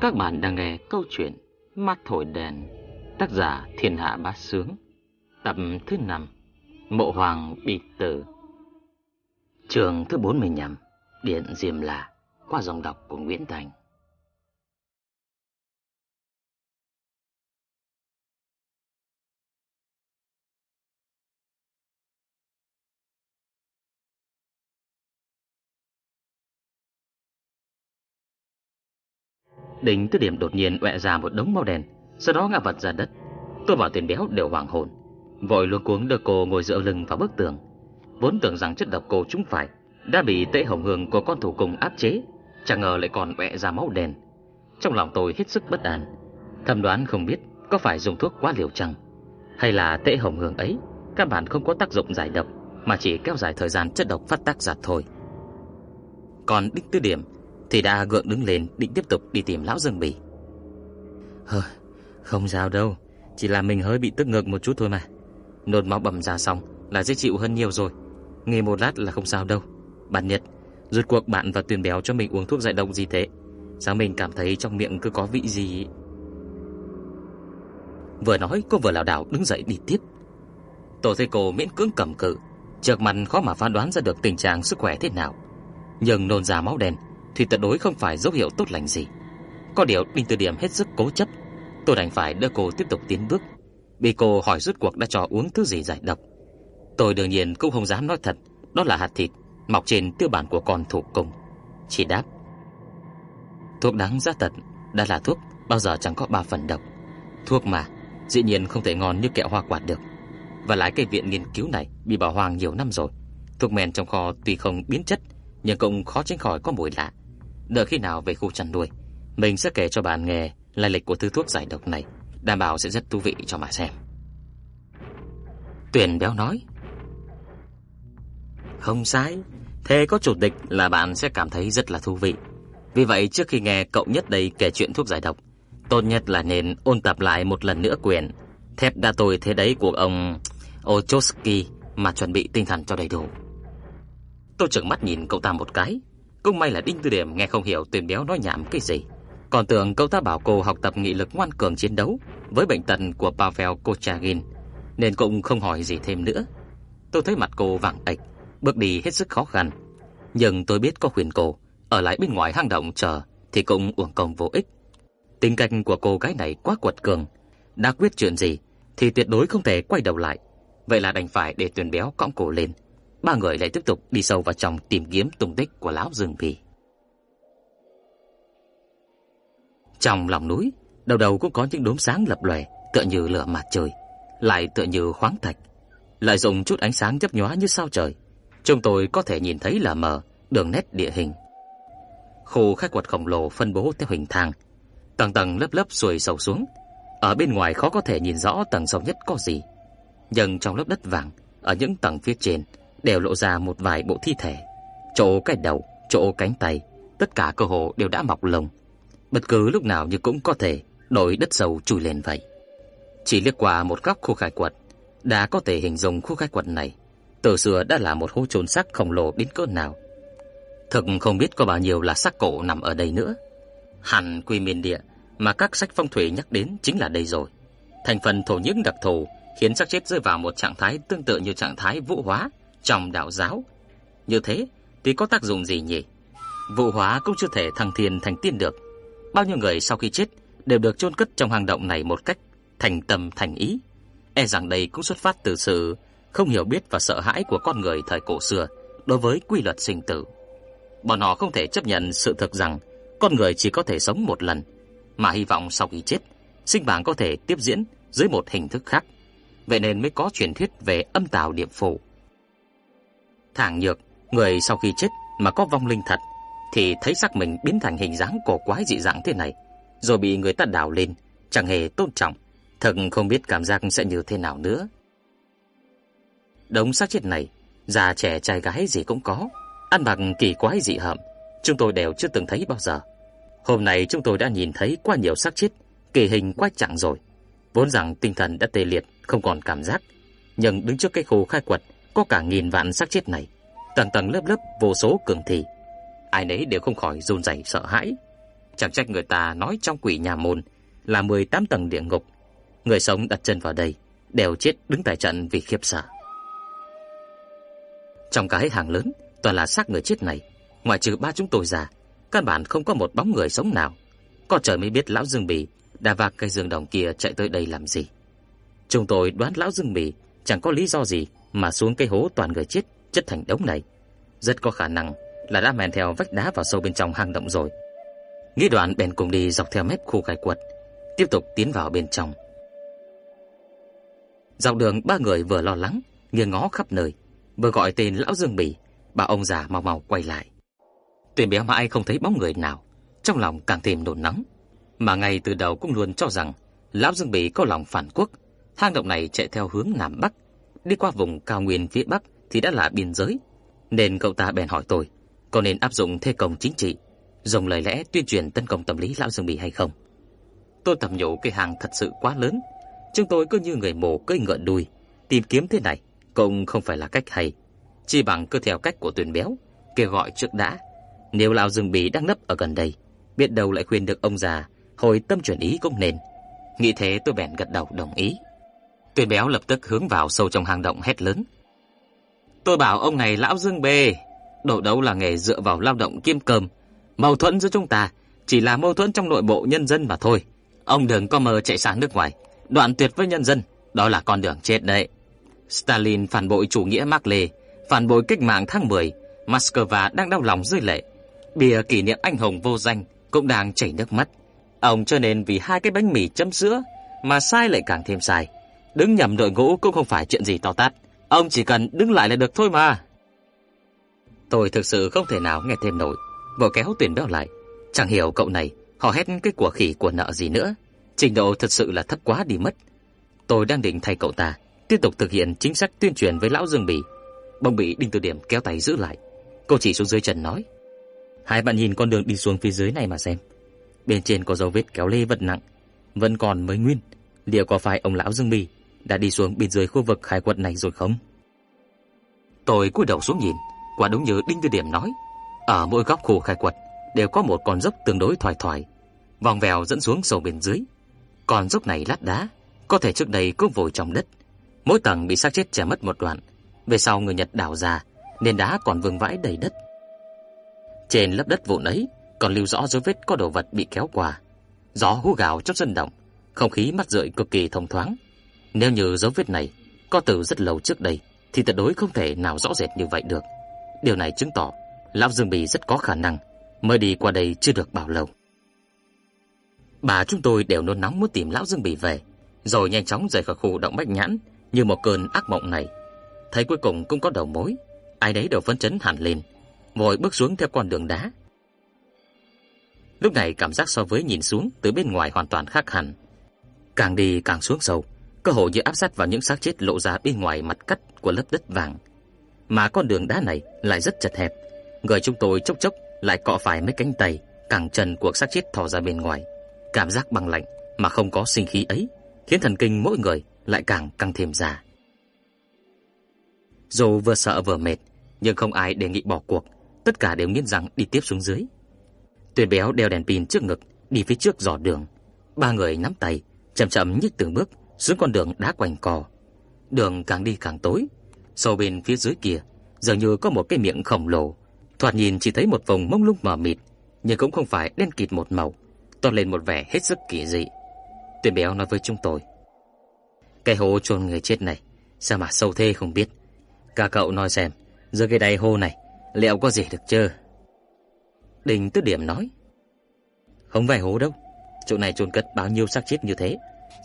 Các bạn đang nghe câu chuyện Mắt thổi đèn, Tác giả Thiên Hạ Bá Sướng, Tập thứ 5 Mộ Hoàng bị tử. Trường thứ 45 Điện diềm Là Qua dòng đọc của Nguyễn Thành. Đỉnh tư điểm đột nhiên quẹ ra một đống màu đen, Sau đó ngã vật ra đất. Tôi và tiền béo đều hoảng hồn. Vội luống cuống đưa cô ngồi dựa lưng vào bức tường. Vốn tưởng rằng chất độc cô trúng phải, Đã bị tệ hồng hương của con thủ cùng áp chế, Chẳng ngờ lại còn quẹ ra máu đen. Trong lòng tôi hết sức bất an, Thầm đoán không biết có phải dùng thuốc quá liều chăng. Hay là tệ hồng hương ấy Các bạn không có tác dụng giải độc, Mà chỉ kéo dài thời gian chất độc phát tác giặt thôi. Còn đích tư điểm thì đã gượng đứng lên định tiếp tục đi tìm lão Dương Bỉ. Hơ, không sao đâu, chỉ là mình hơi bị tức ngực một chút thôi mà. Nôn máu bầm ra xong là dễ chịu hơn nhiều rồi. Nghỉ một lát là không sao đâu. Bạn Nhật, rốt cuộc bạn và Tuyền Béo cho mình uống thuốc giải độc gì thế? Sao mình cảm thấy trong miệng cứ có vị gì? Vừa nói cô vừa lảo đảo đứng dậy đi tiếp. Tổ thầy cô miễn cưỡng cầm cự, trước mặt khó mà phán đoán ra được tình trạng sức khỏe thế nào. Nhưng nôn ra máu đen thì tuyệt đối không phải dấu hiệu tốt lành gì. Có điều Đinh Từ Điểm hết sức cố chấp, tôi đành phải đưa cô tiếp tục tiến bước. Bị cô hỏi rốt cuộc đã cho uống thứ gì giải độc. Tôi đương nhiên cũng không dám nói thật, đó là hạt thịt mọc trên tiêu bản của con thủ công. Chỉ đáp: Thuốc đắng giá tật đã là thuốc, bao giờ chẳng có ba phần độc. Thuốc mà, dĩ nhiên không thể ngon như kẹo hoa quả được. Và lại cái viện nghiên cứu này bị bỏ hoang nhiều năm rồi. Thuốc men trong kho tuy không biến chất, nhưng cũng khó tránh khỏi có mùi lạ. Đợi khi nào về khu chăn nuôi, mình sẽ kể cho bạn nghe lai lịch của thứ thuốc giải độc này, đảm bảo sẽ rất thú vị cho mà xem. Tuyền béo nói. Không sai, thế có chủ tịch là bạn sẽ cảm thấy rất là thú vị. Vì vậy trước khi nghe cậu nhất đây kể chuyện thuốc giải độc, tốt nhất là nên ôn tập lại một lần nữa quyền thép đa tôi thế đấy của ông Ochosky mà chuẩn bị tinh thần cho đầy đủ. Tôi trợn mắt nhìn cậu ta một cái, cũng may là Đinh Tư Điểm nghe không hiểu tuyển Béo nói nhảm cái gì. Còn tưởng cậu ta bảo cô học tập nghị lực ngoan cường chiến đấu với bệnh tật của Pavel Kochagin, nên cũng không hỏi gì thêm nữa. Tôi thấy mặt cô vàng ạch, bước đi hết sức khó khăn. Nhưng tôi biết có khuyên cô ở lại bên ngoài hang động chờ thì cũng uổng công vô ích. Tính cách của cô gái này quá quật cường, đã quyết chuyện gì thì tuyệt đối không thể quay đầu lại. Vậy là đành phải để Tuyền Béo cõng cô lên ba người lại tiếp tục đi sâu vào trong tìm kiếm tung tích của lão rừng bì. Trong lòng núi, đầu đầu cũng có những đốm sáng lập lòe, tựa như lửa mặt trời, lại tựa như khoáng thạch. lại dùng chút ánh sáng nhấp nhóa như sao trời, chúng tôi có thể nhìn thấy là mờ đường nét địa hình. Khu khai quật khổng lồ phân bố theo hình thang, tầng tầng lớp lớp xuôi sâu xuống. Ở bên ngoài khó có thể nhìn rõ tầng sâu nhất có gì, nhưng trong lớp đất vàng, ở những tầng phía trên đều lộ ra một vài bộ thi thể. Chỗ cái đầu, chỗ cánh tay, tất cả cơ hồ đều đã mọc lông. Bất cứ lúc nào như cũng có thể đổi đất sâu chui lên vậy. Chỉ liếc qua một góc khu khai quật, đã có thể hình dung khu khai quật này từ xưa đã là một hố chôn xác khổng lồ đến cỡ nào. Thực không biết có bao nhiêu là xác cổ nằm ở đây nữa. Hẳn quy miền địa mà các sách phong thủy nhắc đến chính là đây rồi. Thành phần thổ nhưỡng đặc thù khiến xác chết rơi vào một trạng thái tương tự như trạng thái vũ hóa trong đạo giáo. Như thế thì có tác dụng gì nhỉ? Vụ hóa cũng chưa thể thăng thiên thành tiên được. Bao nhiêu người sau khi chết đều được chôn cất trong hang động này một cách thành tâm thành ý. E rằng đây cũng xuất phát từ sự không hiểu biết và sợ hãi của con người thời cổ xưa đối với quy luật sinh tử. Bọn họ không thể chấp nhận sự thực rằng con người chỉ có thể sống một lần, mà hy vọng sau khi chết, sinh mạng có thể tiếp diễn dưới một hình thức khác. Vậy nên mới có truyền thuyết về âm tào địa phủ. Thảng nhược, người sau khi chết mà có vong linh thật thì thấy xác mình biến thành hình dáng cổ quái dị dạng thế này, rồi bị người ta đào lên, chẳng hề tôn trọng, thật không biết cảm giác sẽ như thế nào nữa. Đống xác chết này, già trẻ trai gái gì cũng có, ăn mặc kỳ quái dị hợm, chúng tôi đều chưa từng thấy bao giờ. Hôm nay chúng tôi đã nhìn thấy quá nhiều xác chết, kỳ hình quá chẳng rồi. Vốn rằng tinh thần đã tê liệt, không còn cảm giác, nhưng đứng trước cái khu khai quật có cả nghìn vạn xác chết này, tầng tầng lớp lớp vô số cường thị, ai nấy đều không khỏi run rẩy sợ hãi. Chẳng trách người ta nói trong quỷ nhà môn là 18 tầng địa ngục. Người sống đặt chân vào đây đều chết đứng tại trận vì khiếp sợ. Trong cái hàng lớn toàn là xác người chết này, ngoại trừ ba chúng tôi già căn bản không có một bóng người sống nào. Có trời mới biết lão Dương Bì đã vác cây dương đồng kia chạy tới đây làm gì. Chúng tôi đoán lão Dương Bì chẳng có lý do gì mà xuống cây hố toàn người chết chất thành đống này. Rất có khả năng là đã men theo vách đá vào sâu bên trong hang động rồi. Nghĩ đoạn bèn cùng đi dọc theo mép khu khai quật, tiếp tục tiến vào bên trong. Dọc đường ba người vừa lo lắng, nghiêng ngó khắp nơi, vừa gọi tên lão Dương Bỉ, bà ông già mau mau quay lại. Tuyển béo mãi không thấy bóng người nào, trong lòng càng thêm nôn nóng, mà ngay từ đầu cũng luôn cho rằng lão Dương Bỉ có lòng phản quốc, hang động này chạy theo hướng nam bắc, đi qua vùng cao nguyên phía bắc thì đã là biên giới, nên cậu ta bèn hỏi tôi, có nên áp dụng thế công chính trị, dùng lời lẽ tuyên truyền tấn công tâm lý lão Dương Bỉ hay không? Tôi thầm nhủ cái hàng thật sự quá lớn, chúng tôi cứ như người mồ cưỡi ngựa đuôi, tìm kiếm thế này cũng không phải là cách hay, chỉ bằng cứ theo cách của Tuyền Béo, kêu gọi trước đã. Nếu lão Dương Bỉ đang nấp ở gần đây, biết đâu lại khuyên được ông già hồi tâm chuyển ý cũng nên. Nghĩ thế tôi bèn gật đầu đồng ý. Tuyền Béo lập tức hướng vào sâu trong hang động hét lớn. Tôi bảo ông này lão Dương Bê, Đổ đấu là nghề dựa vào lao động kiêm cơm. Mâu thuẫn giữa chúng ta chỉ là mâu thuẫn trong nội bộ nhân dân mà thôi. Ông đừng có mơ chạy sang nước ngoài, đoạn tuyệt với nhân dân, đó là con đường chết đấy. Stalin phản bội chủ nghĩa Mác Lê, phản bội cách mạng tháng 10, Moscow đang đau lòng rơi lệ. Bìa kỷ niệm anh hùng vô danh cũng đang chảy nước mắt. Ông cho nên vì hai cái bánh mì chấm sữa mà sai lại càng thêm sai. Đứng nhầm đội ngũ cũng không phải chuyện gì to tát. Ông chỉ cần đứng lại là được thôi mà. Tôi thực sự không thể nào nghe thêm nổi, vội kéo tuyển béo lại. Chẳng hiểu cậu này họ hét cái của khỉ của nợ gì nữa. Trình độ thật sự là thấp quá đi mất. Tôi đang định thay cậu ta tiếp tục thực hiện chính sách tuyên truyền với lão Dương Bỉ. Bông bị Đinh Từ Điểm kéo tay giữ lại. Cô chỉ xuống dưới trần nói: "Hai bạn nhìn con đường đi xuống phía dưới này mà xem. Bên trên có dấu vết kéo lê vật nặng, vẫn còn mới nguyên. Liệu có phải ông lão Dương Bỉ đã đi xuống bên dưới khu vực khai quật này rồi không?" Tôi cúi đầu xuống nhìn, quả đúng như Đinh tư Điểm nói, ở mỗi góc khu khai quật đều có một con dốc tương đối thoải thoải, vòng vèo dẫn xuống sâu bên dưới. Con dốc này lát đá, có thể trước đây cũng vùi trong đất, mỗi tầng bị xác chết chẻ mất một đoạn, về sau người Nhật đào ra, nên đá còn vương vãi đầy đất. Trên lớp đất vụn ấy còn lưu rõ dấu vết có đồ vật bị kéo qua. Gió hú gào trong sân động, không khí mát rượi cực kỳ thông thoáng. Nếu như dấu vết này có từ rất lâu trước đây, thì tuyệt đối không thể nào rõ rệt như vậy được. Điều này chứng tỏ lão Dương Bì rất có khả năng mới đi qua đây chưa được bao lâu. Bà chúng tôi đều nôn nóng muốn tìm lão Dương Bì về, rồi nhanh chóng rời khỏi khu động bách nhãn như một cơn ác mộng này. Thấy cuối cùng cũng có đầu mối, ai đấy đều phấn chấn hẳn lên, vội bước xuống theo con đường đá. Lúc này cảm giác so với nhìn xuống từ bên ngoài hoàn toàn khác hẳn. Càng đi càng xuống sâu, cơ hội như áp sát vào những xác chết lộ ra bên ngoài mặt cắt của lớp đất vàng. Mà con đường đá này lại rất chật hẹp, người chúng tôi chốc chốc lại cọ phải mấy cánh tay, cẳng chân của xác chết thò ra bên ngoài. Cảm giác băng lạnh mà không có sinh khí ấy, khiến thần kinh mỗi người lại càng căng thêm ra. Dù vừa sợ vừa mệt, nhưng không ai đề nghị bỏ cuộc, tất cả đều nghiến răng đi tiếp xuống dưới. Tuyền béo đeo đèn pin trước ngực, đi phía trước dò đường. Ba người nắm tay, chậm chậm nhích từng bước xuống con đường đá quanh co. Đường càng đi càng tối, sâu bên phía dưới kia dường như có một cái miệng khổng lồ, thoạt nhìn chỉ thấy một vùng mông lung mờ mịt, nhưng cũng không phải đen kịt một màu, toát lên một vẻ hết sức kỳ dị. Tuyển béo nói với chúng tôi: "Cái hố chôn người chết này, sao mà sâu thế không biết. Cả cậu nói xem, dưới cái đáy hố này liệu có gì được chưa?" Đình Tứ Điểm nói: "Không phải hố đâu, chỗ này chôn cất bao nhiêu xác chết như thế,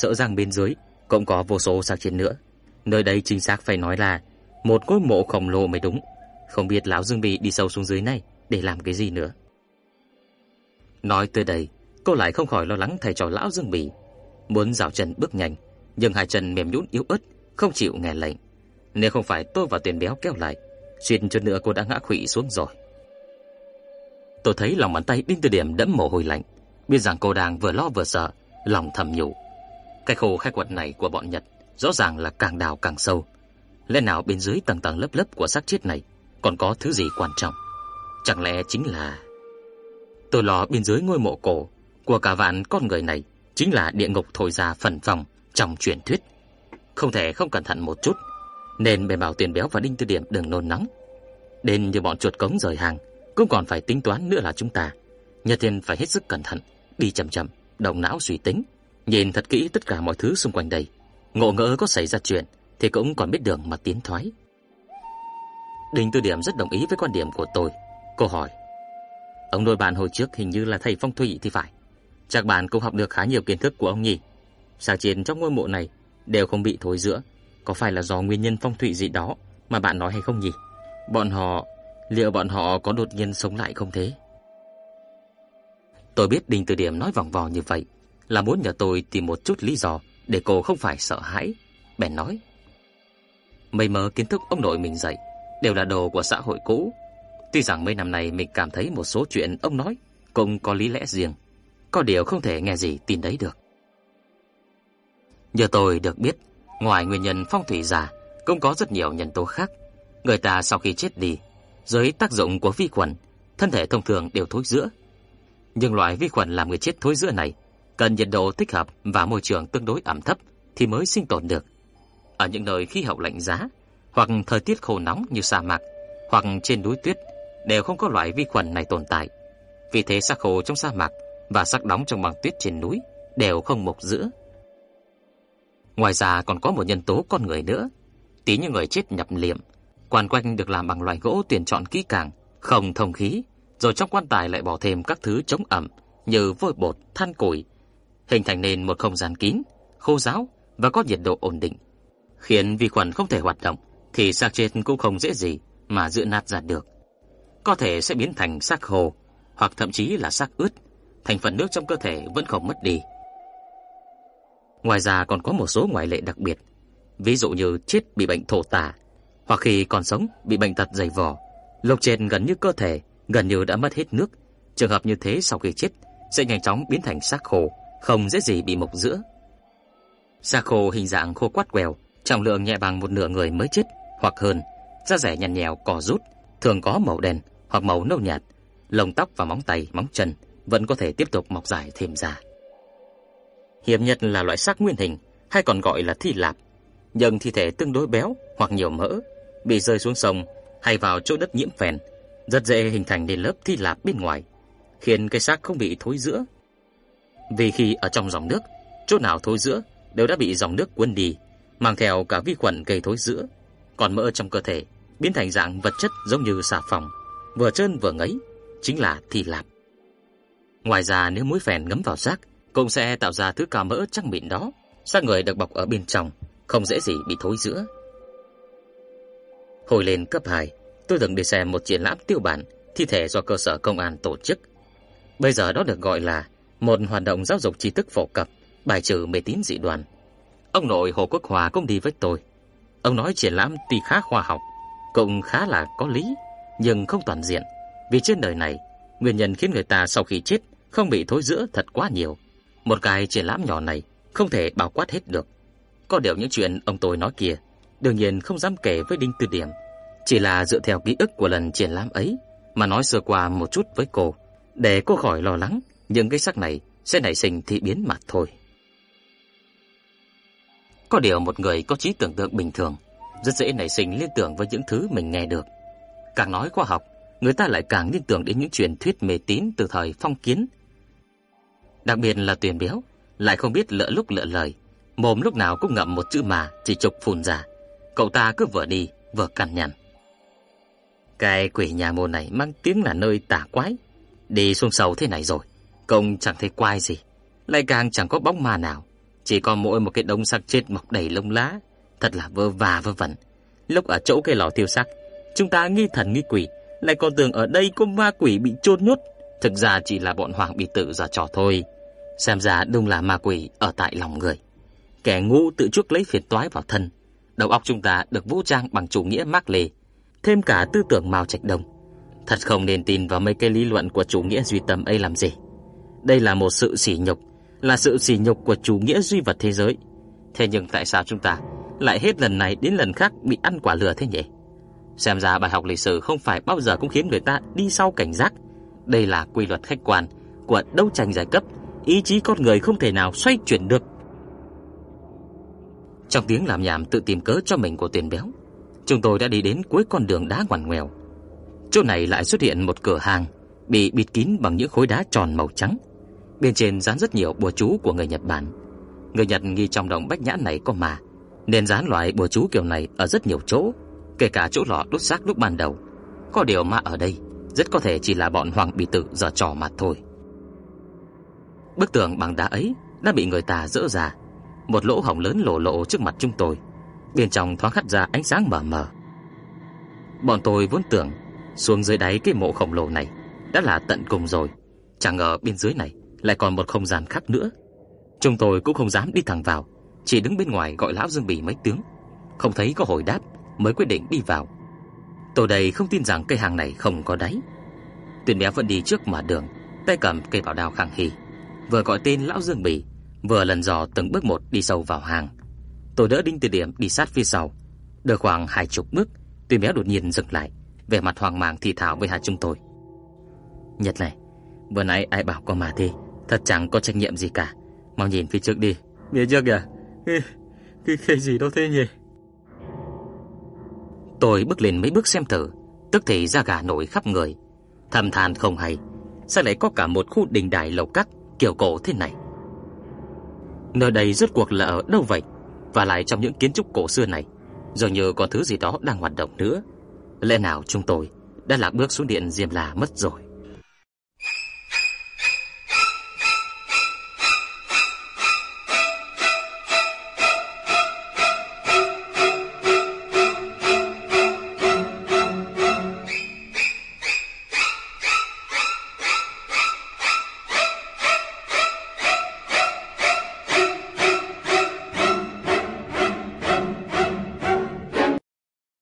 sợ rằng bên dưới cũng có vô số xác chết nữa. Nơi đây chính xác phải nói là một ngôi mộ khổng lồ mới đúng. Không biết lão Dương Bì đi sâu xuống dưới này để làm cái gì nữa." Nói tới đây, cô lại không khỏi lo lắng thầy trò lão Dương Bì, muốn dạo chân bước nhanh, nhưng hai chân mềm nhũn yếu ớt, không chịu nghe lệnh. Nếu không phải tôi và Tiền Béo kéo lại, xuyên chút nữa cô đã ngã khuỵu xuống rồi. Tôi thấy lòng bàn tay Đinh Từ Điểm đẫm mồ hôi lạnh, biết rằng cô đang vừa lo vừa sợ, lòng thầm nhủ. Cái khổ khai quật này của bọn Nhật rõ ràng là càng đào càng sâu. Lẽ nào bên dưới tầng tầng lớp lớp của xác chết này còn có thứ gì quan trọng? Chẳng lẽ chính là Tôi lo bên dưới ngôi mộ cổ của cả vạn con người này chính là địa ngục thổi ra phần phòng trong truyền thuyết. Không thể không cẩn thận một chút, nên bề bảo Tiền Béo và Đinh Tư Điểm đừng nôn nóng. Đến như bọn chuột cống rời hàng, cũng còn phải tính toán nữa là chúng ta. Nhật Thiên phải hết sức cẩn thận, đi chậm chậm, động não suy tính, nhìn thật kỹ tất cả mọi thứ xung quanh đây. Ngộ ngỡ có xảy ra chuyện thì cũng còn biết đường mà tiến thoái. đình Tư Điểm rất đồng ý với quan điểm của tôi. Cô hỏi: "Ông nội bạn hồi trước hình như là thầy phong thủy thì phải. Chắc bạn cũng học được khá nhiều kiến thức của ông nhỉ? Sao trên trong ngôi mộ này đều không bị thối rữa, có phải là do nguyên nhân phong thủy gì đó mà bạn nói hay không nhỉ? Bọn họ, liệu bọn họ có đột nhiên sống lại không thế?" Tôi biết đình Từ Điểm nói vòng vò như vậy là muốn nhờ tôi tìm một chút lý do để cô không phải sợ hãi, bèn nói: "Mấy mờ kiến thức ông nội mình dạy đều là đồ của xã hội cũ. Tuy rằng mấy năm nay mình cảm thấy một số chuyện ông nói cũng có lý lẽ riêng, có điều không thể nghe gì tin đấy được." Nhờ tôi được biết, ngoài nguyên nhân phong thủy giả, cũng có rất nhiều nhân tố khác. Người ta sau khi chết đi, dưới tác dụng của vi khuẩn, thân thể thông thường đều thối rữa. Nhưng loại vi khuẩn làm người chết thối rữa này cần nhiệt độ thích hợp và môi trường tương đối ẩm thấp thì mới sinh tồn được. Ở những nơi khí hậu lạnh giá hoặc thời tiết khô nóng như sa mạc hoặc trên núi tuyết đều không có loại vi khuẩn này tồn tại. Vì thế xác khô trong sa mạc và xác đóng trong băng tuyết trên núi đều không mục giữa. Ngoài ra còn có một nhân tố con người nữa, tí như người chết nhập liệm, quan quanh được làm bằng loại gỗ tuyển chọn kỹ càng, không thông khí, rồi trong quan tài lại bỏ thêm các thứ chống ẩm như vôi bột, than củi, hình thành nên một không gian kín, khô ráo và có nhiệt độ ổn định, khiến vi khuẩn không thể hoạt động thì xác chết cũng không dễ gì mà giữ nát ra được. Có thể sẽ biến thành xác khô hoặc thậm chí là xác ướt, thành phần nước trong cơ thể vẫn không mất đi. Ngoài ra còn có một số ngoại lệ đặc biệt, ví dụ như chết bị bệnh thổ tả, hoặc khi còn sống bị bệnh tật dày vò, lục trên gần như cơ thể gần như đã mất hết nước. Trường hợp như thế sau khi chết sẽ nhanh chóng biến thành xác khô, không dễ gì bị mục giữa. Sa khô hình dạng khô quắt quèo, trọng lượng nhẹ bằng một nửa người mới chết hoặc hơn, da rẻ nhăn nhèo cò rút, thường có màu đen hoặc màu nâu nhạt, lông tóc và móng tay, móng chân vẫn có thể tiếp tục mọc dài thêm ra. Hiếm nhất là loại xác nguyên hình, hay còn gọi là thi lạp, nhưng thi thể tương đối béo hoặc nhiều mỡ, bị rơi xuống sông hay vào chỗ đất nhiễm phèn, rất dễ hình thành nên lớp thi lạp bên ngoài, khiến cái xác không bị thối rữa. Vì khi ở trong dòng nước, chỗ nào thối rữa đều đã bị dòng nước cuốn đi, mang theo cả vi khuẩn gây thối rữa, còn mỡ trong cơ thể biến thành dạng vật chất giống như xà phòng, vừa trơn vừa ngấy, chính là thi lạp. Ngoài ra nếu muối phèn ngấm vào xác, cũng sẽ tạo ra thứ cá mỡ trắng mịn đó, xác người được bọc ở bên trong, không dễ gì bị thối rữa. Hồi lên cấp 2, tôi từng đi xem một triển lãm tiêu bản thi thể do cơ sở công an tổ chức. Bây giờ đó được gọi là một hoạt động giáo dục tri thức phổ cập, bài trừ mê tín dị đoan. Ông nội Hồ Quốc Hòa cũng đi với tôi. Ông nói triển lãm tuy khá khoa học, cũng khá là có lý, nhưng không toàn diện, vì trên đời này, nguyên nhân khiến người ta sau khi chết không bị thối rữa thật quá nhiều. Một cái triển lãm nhỏ này không thể bao quát hết được. Có điều những chuyện ông tôi nói kia, đương nhiên không dám kể với Đinh Tư Điểm, chỉ là dựa theo ký ức của lần triển lãm ấy mà nói sơ qua một chút với cô, để cô khỏi lo lắng những cái sắc này sẽ nảy sinh thị biến mà thôi. Có điều một người có trí tưởng tượng bình thường rất dễ nảy sinh liên tưởng với những thứ mình nghe được. Càng nói khoa học, người ta lại càng liên tưởng đến những truyền thuyết mê tín từ thời phong kiến. Đặc biệt là tuyển Béo, lại không biết lỡ lúc lỡ lời, mồm lúc nào cũng ngậm một chữ mà chỉ trục phun ra. Cậu ta cứ vừa đi vừa cằn nhằn. Cái quỷ nhà mồ này mang tiếng là nơi tà quái, đi xuống sâu thế này rồi, công chẳng thấy quai gì, lại càng chẳng có bóng ma nào, chỉ còn mỗi một cái đống xác chết mọc đầy lông lá, thật là vơ và vơ vẩn. Lúc ở chỗ cái lò tiêu xác, chúng ta nghi thần nghi quỷ, lại còn tưởng ở đây có ma quỷ bị chôn nhốt, thực ra chỉ là bọn hoàng bị tự giả trò thôi. Xem ra đúng là ma quỷ ở tại lòng người. Kẻ ngu tự chuốc lấy phiền toái vào thân. Đầu óc chúng ta được vũ trang bằng chủ nghĩa Mác Lê, thêm cả tư tưởng Mao Trạch Đông. Thật không nên tin vào mấy cái lý luận của chủ nghĩa duy tâm ấy làm gì. Đây là một sự sỉ nhục, là sự sỉ nhục của chủ nghĩa duy vật thế giới. Thế nhưng tại sao chúng ta lại hết lần này đến lần khác bị ăn quả lừa thế nhỉ? Xem ra bài học lịch sử không phải bao giờ cũng khiến người ta đi sau cảnh giác, Đây là quy luật khách quan của đấu tranh giai cấp, ý chí con người không thể nào xoay chuyển được. Trong tiếng làm nhảm tự tìm cớ cho mình của tiền béo, chúng tôi đã đi đến cuối con đường đá ngoằn ngoèo. Chỗ này lại xuất hiện một cửa hàng bị bịt kín bằng những khối đá tròn màu trắng. Bên trên dán rất nhiều bùa chú của người Nhật Bản. Người Nhật nghi trong đồng bách nhãn này có mà, nên dán loại bùa chú kiểu này ở rất nhiều chỗ, kể cả chỗ lọ đốt xác lúc ban đầu. Có điều mà ở đây, rất có thể chỉ là bọn hoàng bị tử giở trò mà thôi. Bức tường bằng đá ấy đã bị người ta dỡ ra, một lỗ hổng lớn lộ lộ trước mặt chúng tôi. Bên trong thoáng hắt ra ánh sáng mờ mờ. Bọn tôi vốn tưởng xuống dưới đáy cái mộ khổng lồ này đã là tận cùng rồi, chẳng ngờ bên dưới này lại còn một không gian khác nữa. Chúng tôi cũng không dám đi thẳng vào, chỉ đứng bên ngoài gọi lão Dương Bỉ mấy tiếng, không thấy có hồi đáp mới quyết định đi vào. Tôi đây không tin rằng cây hàng này không có đáy. Tuyền béo vẫn đi trước mở đường, tay cầm cây bảo đao khang hỉ, vừa gọi tên lão Dương Bỉ, vừa lần dò từng bước một đi sâu vào hàng. Tôi đỡ Đinh Từ Điểm đi sát phía sau, được khoảng hai chục bước, Tuyền béo đột nhiên dừng lại, vẻ mặt hoang mang thì thào với hai chúng tôi. Nhật này, vừa nãy ai bảo có mà thế, thật chẳng có trách nhiệm gì cả. Mau nhìn phía trước đi. Phía trước kìa, cái, cái, cái gì đâu thế nhỉ? Tôi bước lên mấy bước xem thử, tức thì da gà nổi khắp người. Thầm than không hay, sao lại có cả một khu đình đài lầu cắt kiểu cổ thế này? Nơi đây rốt cuộc là ở đâu vậy? Và lại trong những kiến trúc cổ xưa này, dường như có thứ gì đó đang hoạt động nữa. Lẽ nào chúng tôi đã lạc bước xuống điện Diêm La mất rồi?